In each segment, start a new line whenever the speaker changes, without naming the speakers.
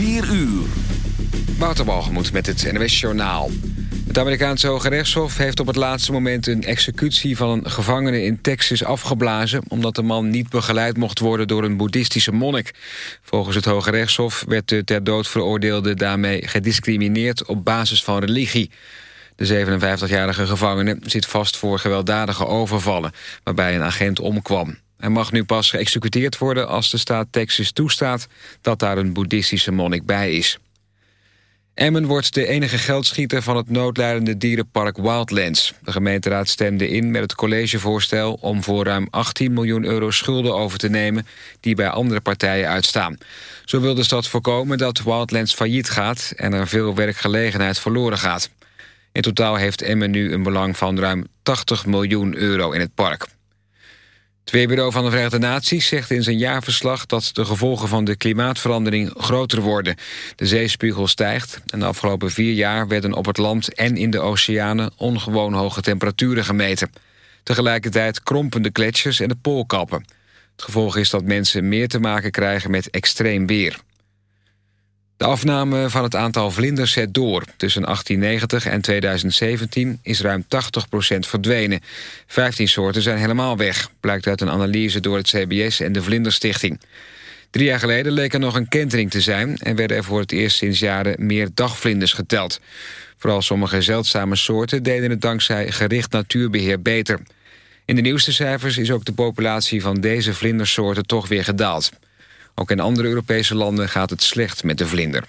4 uur.
Waterbalgemoed met het NWS Journaal. Het Amerikaanse Hoge Rechtshof heeft op het laatste moment... een executie van een gevangene in Texas afgeblazen... omdat de man niet begeleid mocht worden door een boeddhistische monnik. Volgens het Hoge Rechtshof werd de ter dood veroordeelde daarmee gediscrimineerd... op basis van religie. De 57-jarige gevangene zit vast voor gewelddadige overvallen... waarbij een agent omkwam. Hij mag nu pas geëxecuteerd worden als de staat Texas toestaat... dat daar een boeddhistische monnik bij is. Emmen wordt de enige geldschieter van het noodlijdende dierenpark Wildlands. De gemeenteraad stemde in met het collegevoorstel... om voor ruim 18 miljoen euro schulden over te nemen... die bij andere partijen uitstaan. Zo wil de stad voorkomen dat Wildlands failliet gaat... en er veel werkgelegenheid verloren gaat. In totaal heeft Emmen nu een belang van ruim 80 miljoen euro in het park. Het Weerbureau van de Verenigde Naties zegt in zijn jaarverslag... dat de gevolgen van de klimaatverandering groter worden. De zeespiegel stijgt en de afgelopen vier jaar... werden op het land en in de oceanen ongewoon hoge temperaturen gemeten. Tegelijkertijd krompen de gletsjers en de poolkappen. Het gevolg is dat mensen meer te maken krijgen met extreem weer. De afname van het aantal vlinders zet door. Tussen 1890 en 2017 is ruim 80% verdwenen. 15 soorten zijn helemaal weg, blijkt uit een analyse door het CBS en de Vlinderstichting. Drie jaar geleden leek er nog een kentering te zijn... en werden er voor het eerst sinds jaren meer dagvlinders geteld. Vooral sommige zeldzame soorten deden het dankzij gericht natuurbeheer beter. In de nieuwste cijfers is ook de populatie van deze vlindersoorten toch weer gedaald. Ook in andere Europese landen gaat het slecht met de vlinder.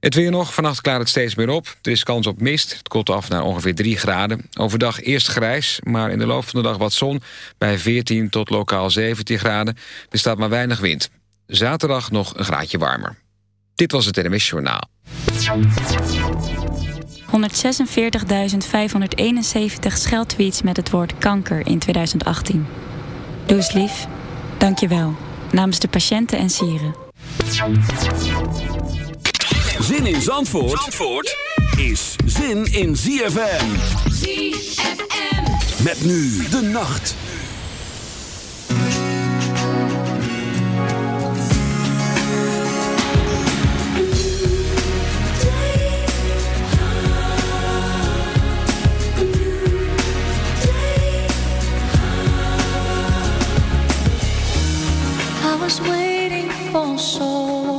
Het weer nog, vannacht klaart het steeds meer op. Er is kans op mist, het koelt af naar ongeveer 3 graden. Overdag eerst grijs, maar in de loop van de dag wat zon... bij 14 tot lokaal 17 graden. Er staat maar weinig wind. Zaterdag nog een graadje warmer. Dit was het NMS Journaal.
146.571 scheldtweets met het woord kanker in 2018. Doe eens lief. Dank je wel namens de patiënten en sieren.
Zin in Zandvoort, Zandvoort is zin in ZFM. ZFM. Met nu de nacht.
Was waiting for so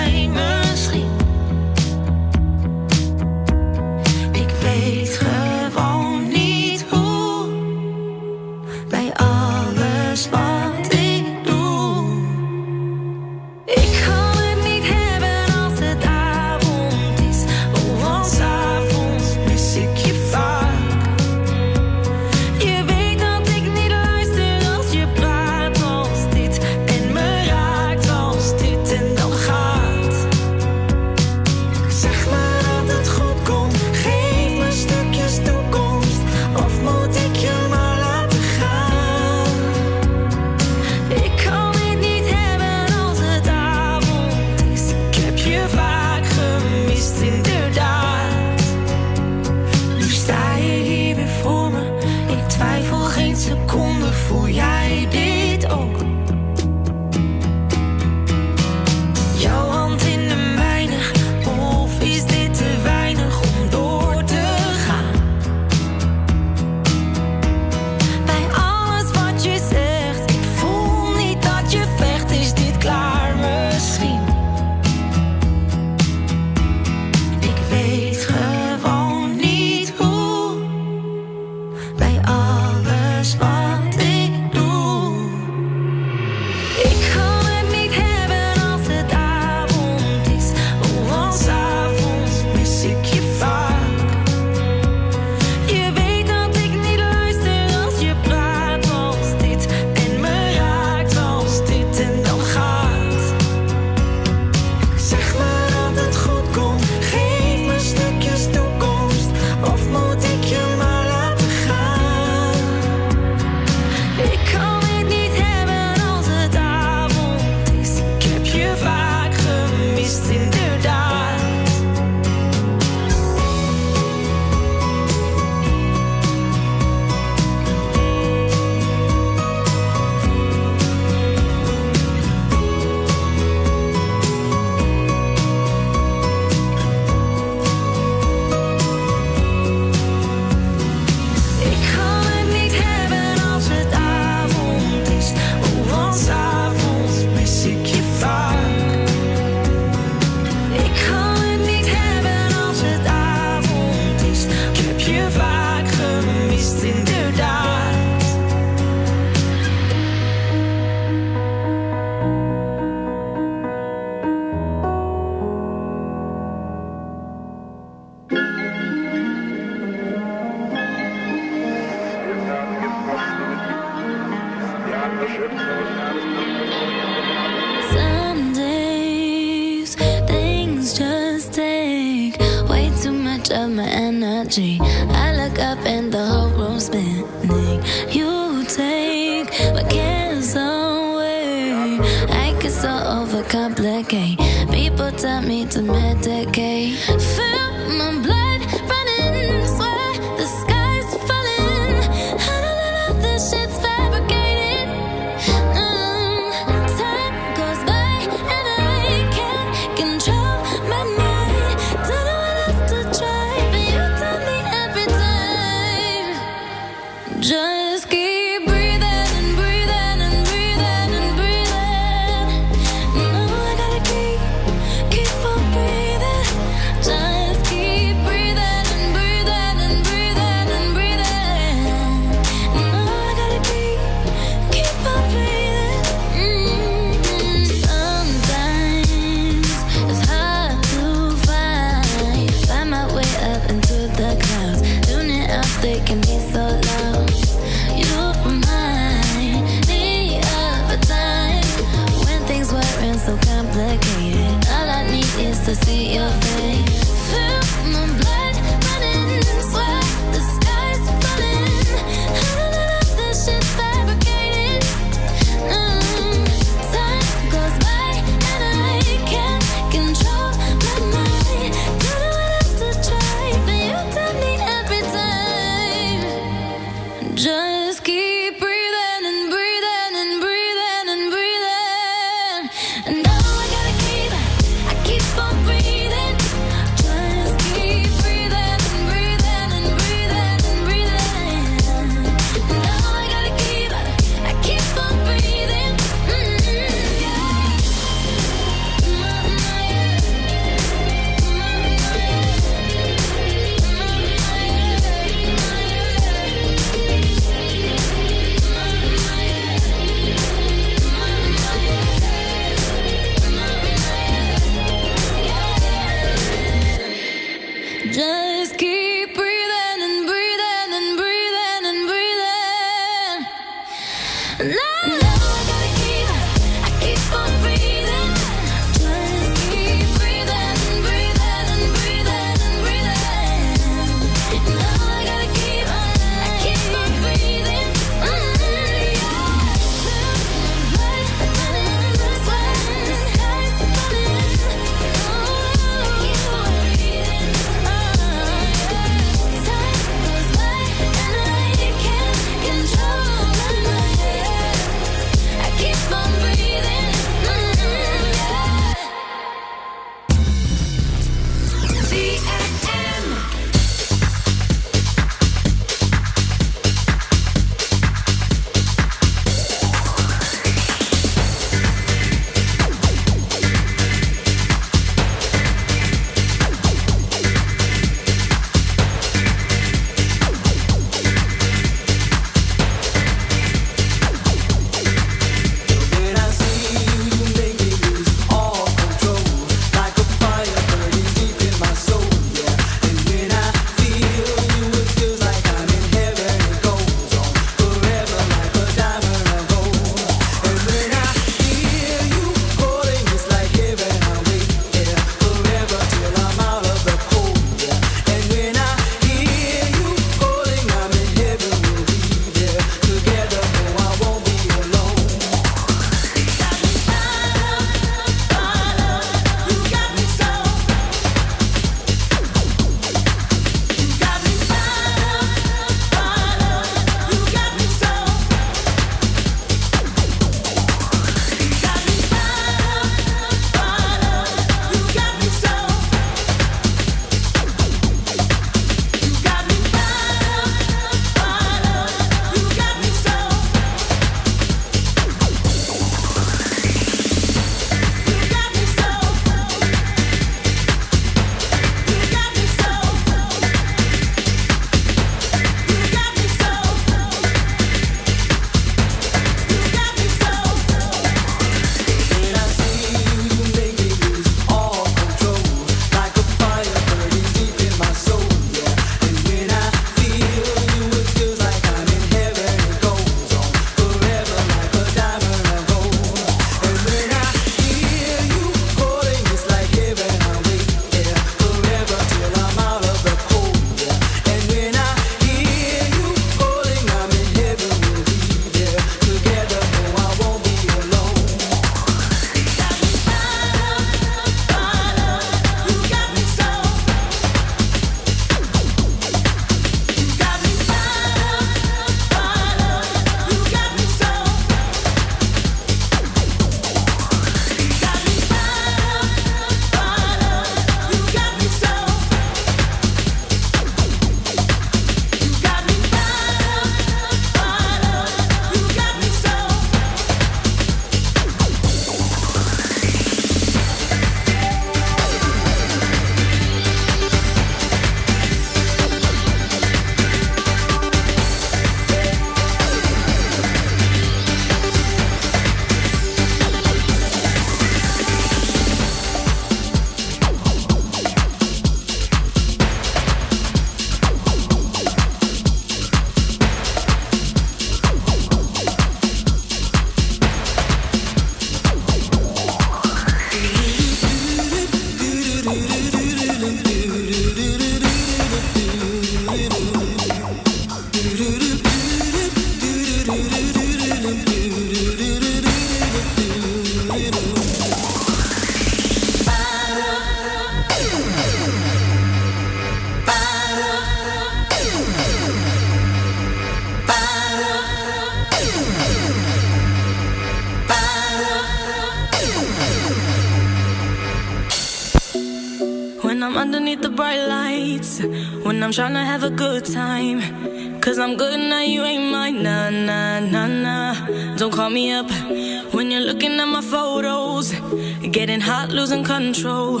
Getting hot, losing control.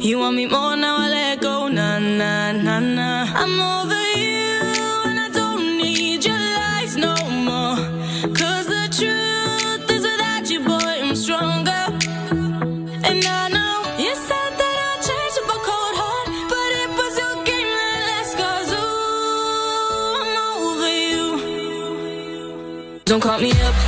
You want me more now? I let go. Nah, nah, nah, nah. I'm over you, and I don't need your lies no more. The truth is, without you, boy, I'm stronger. And I know you said that I'll change up cold heart, but it was your game that last. Cause ooh, I'm over you. Don't call me up.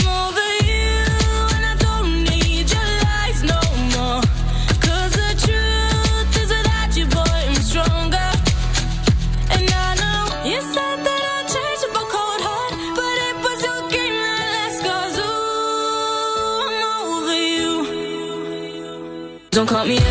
don't call me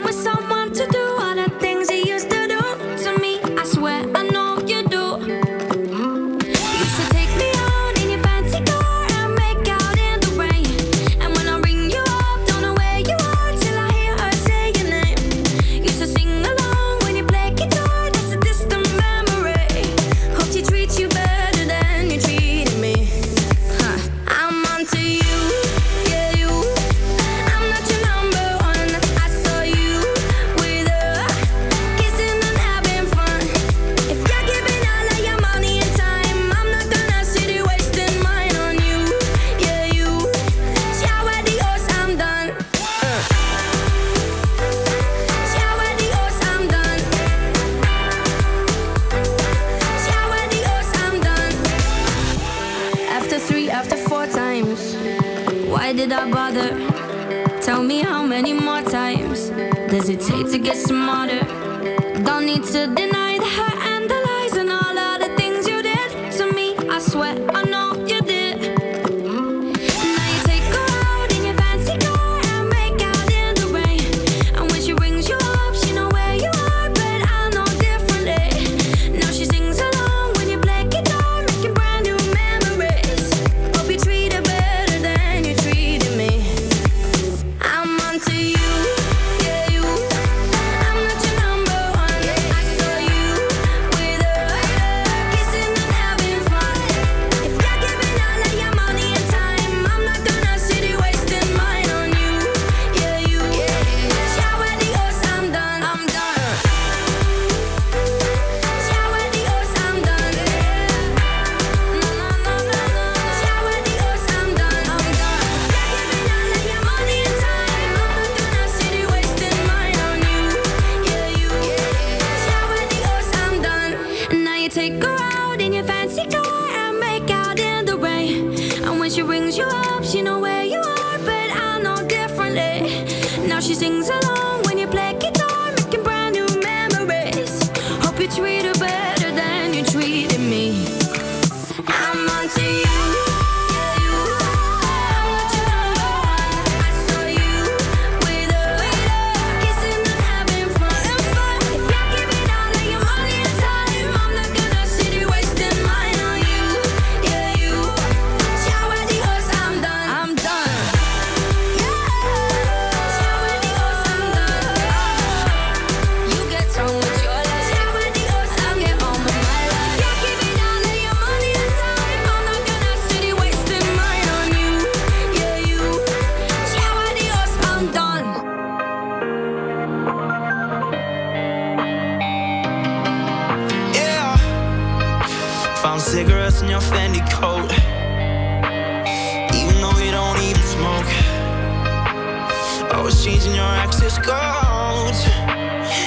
is gold.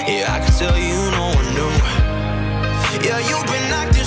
Yeah, I
can tell you no one knew. Yeah, you've been acting.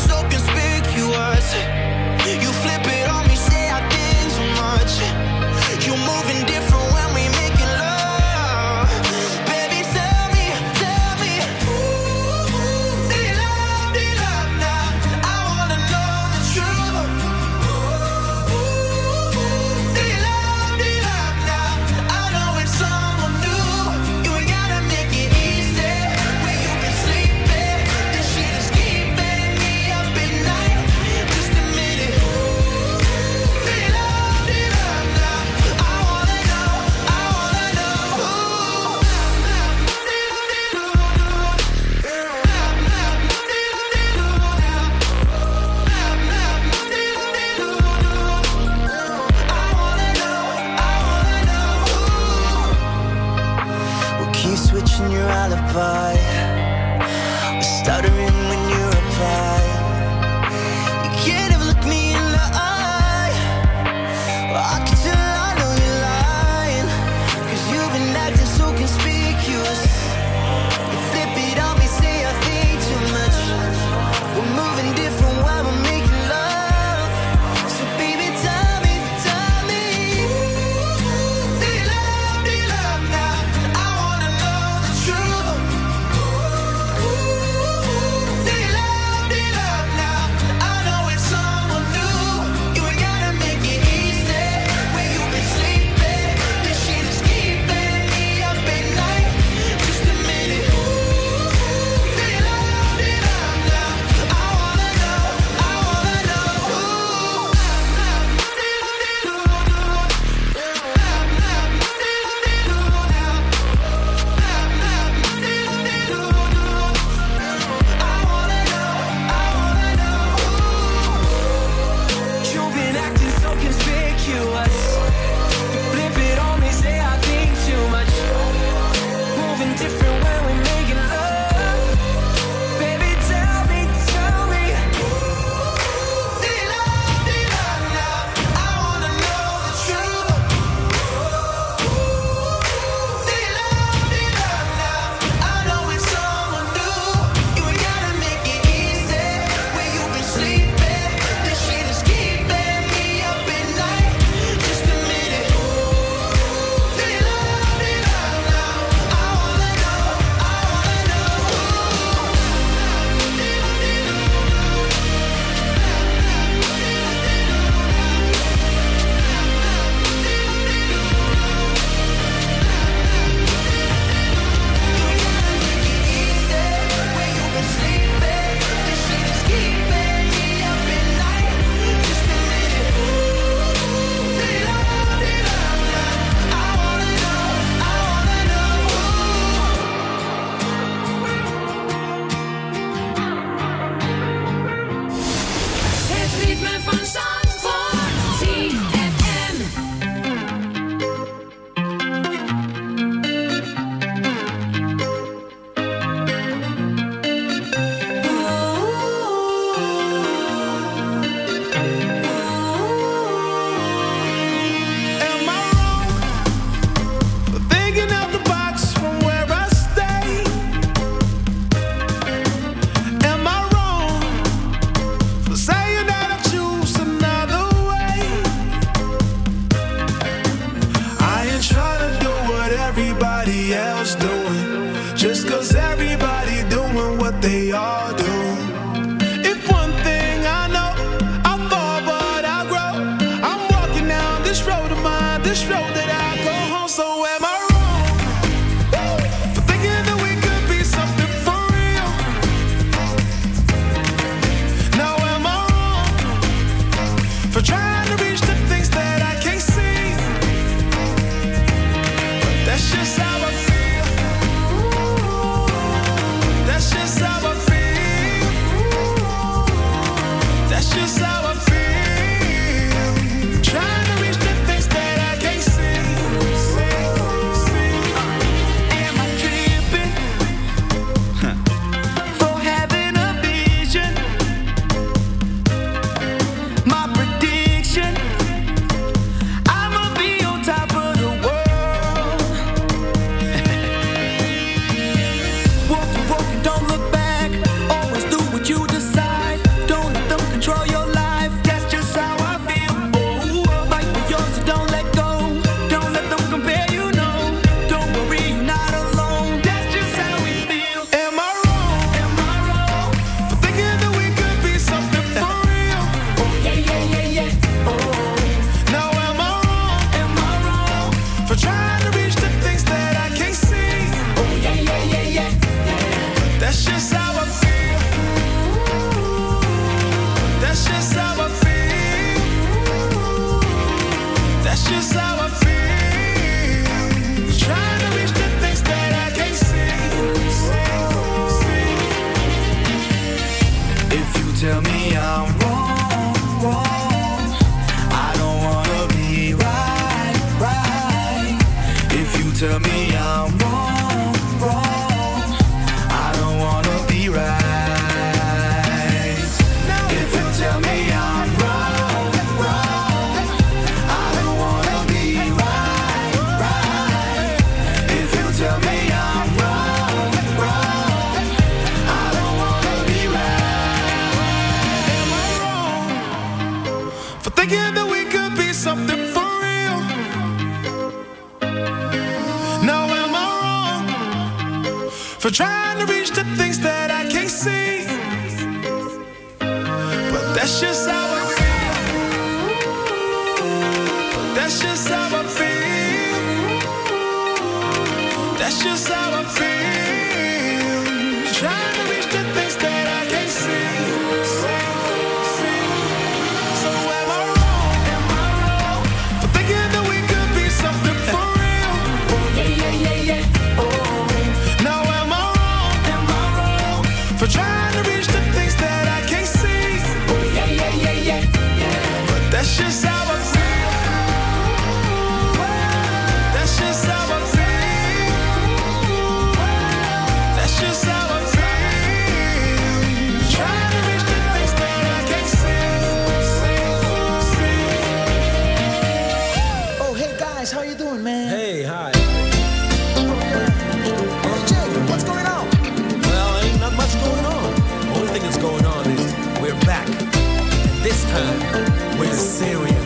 With
Siri.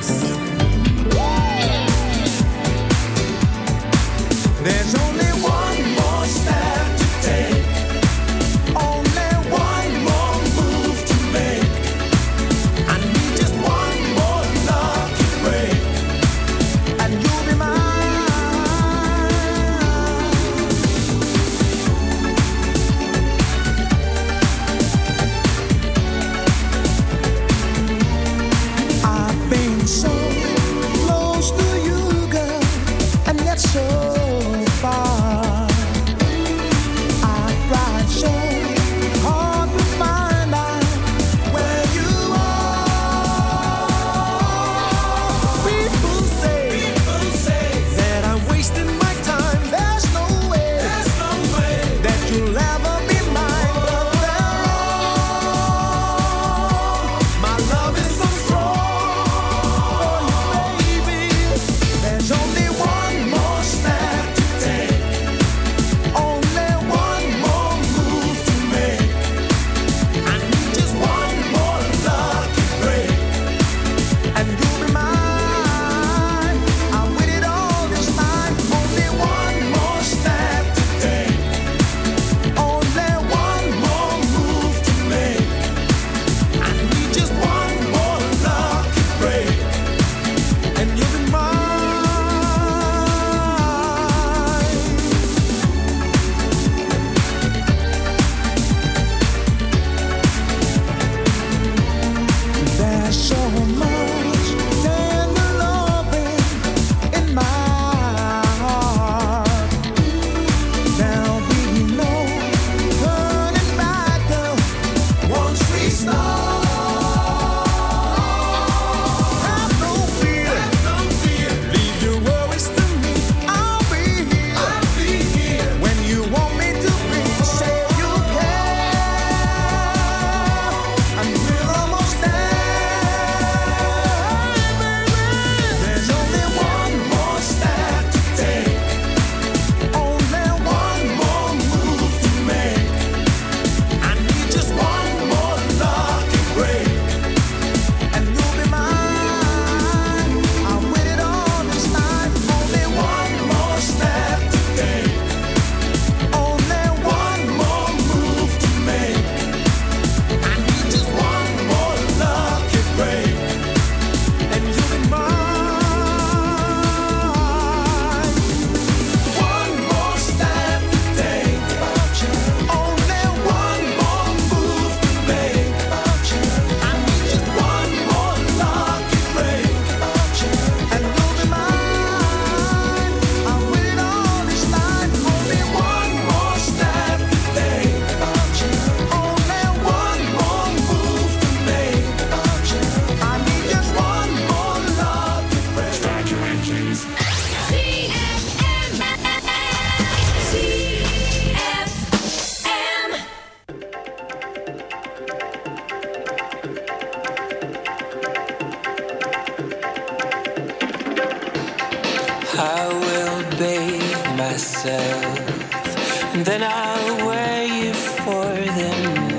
and then I'll wear you for the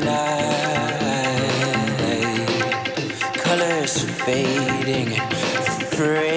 night. Colors fading,
free.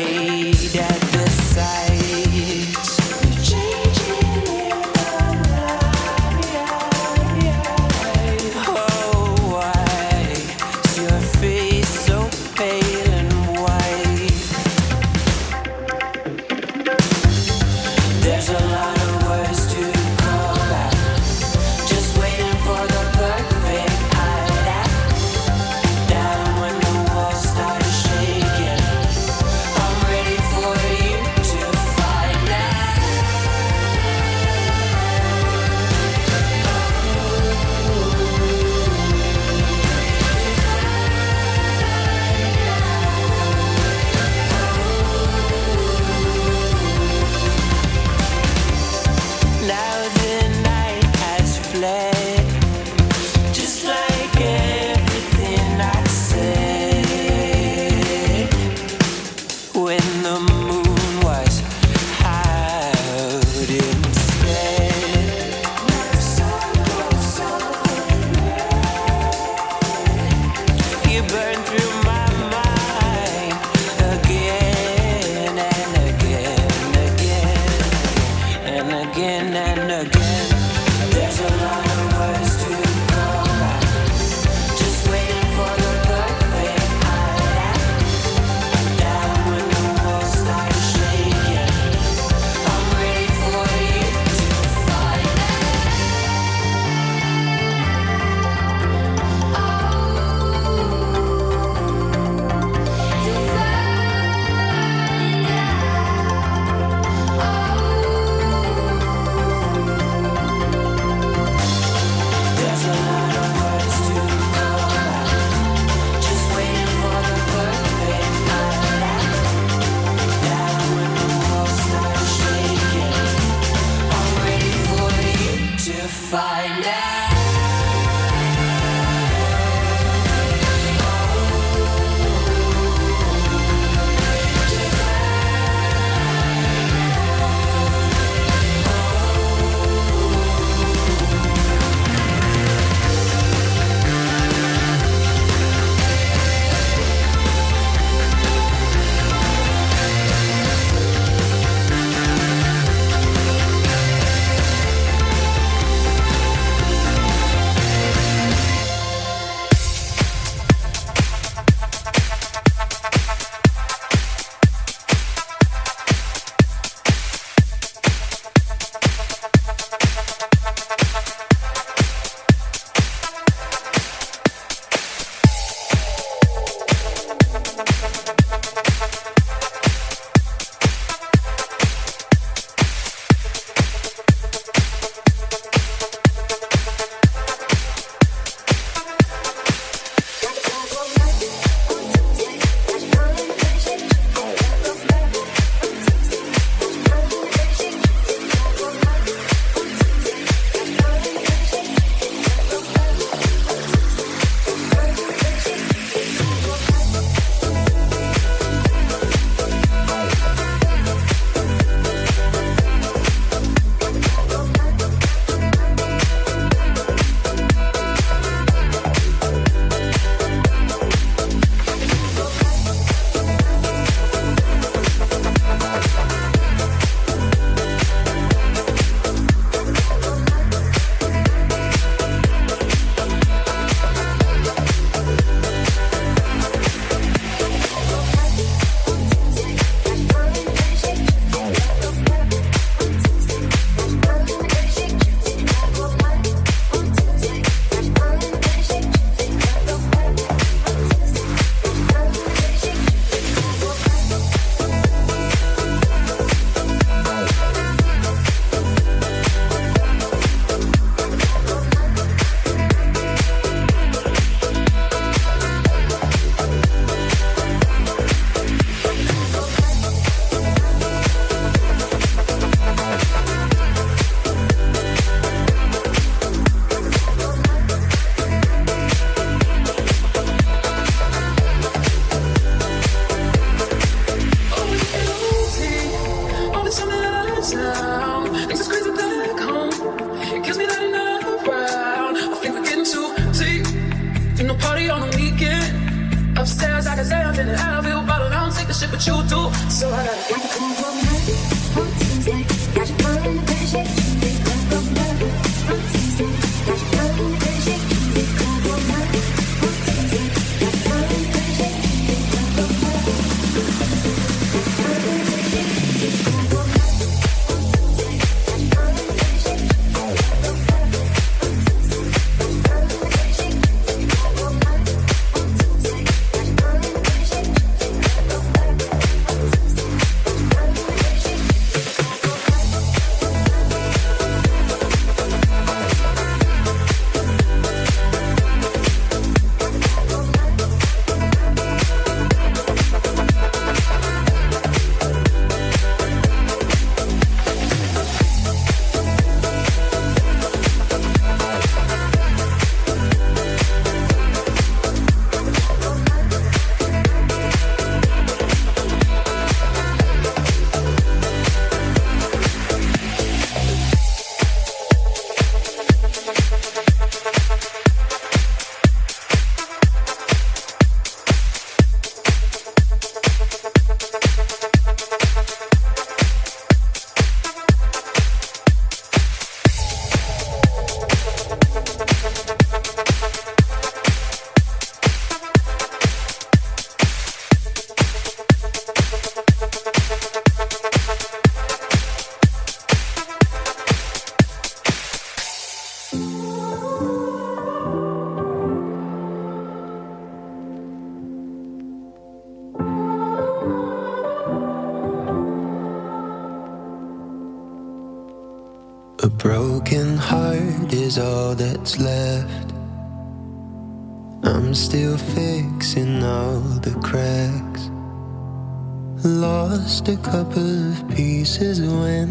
Lost a couple of pieces when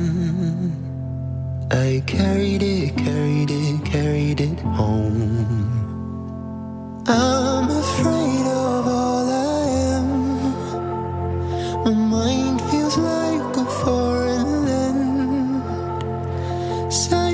I carried it, carried it, carried it home. I'm afraid of all I am. My mind feels like a foreign land. Silence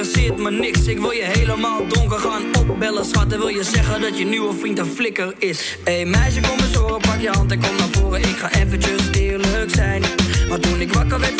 interesseert me niks. Ik wil je helemaal donker gaan opbellen, schat. En wil je zeggen dat je nieuwe vriend een flikker is. Hé hey, meisje, kom eens horen, pak je hand en kom naar voren. Ik ga eventjes eerlijk zijn. Maar toen ik wakker werd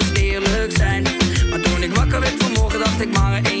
ik maar één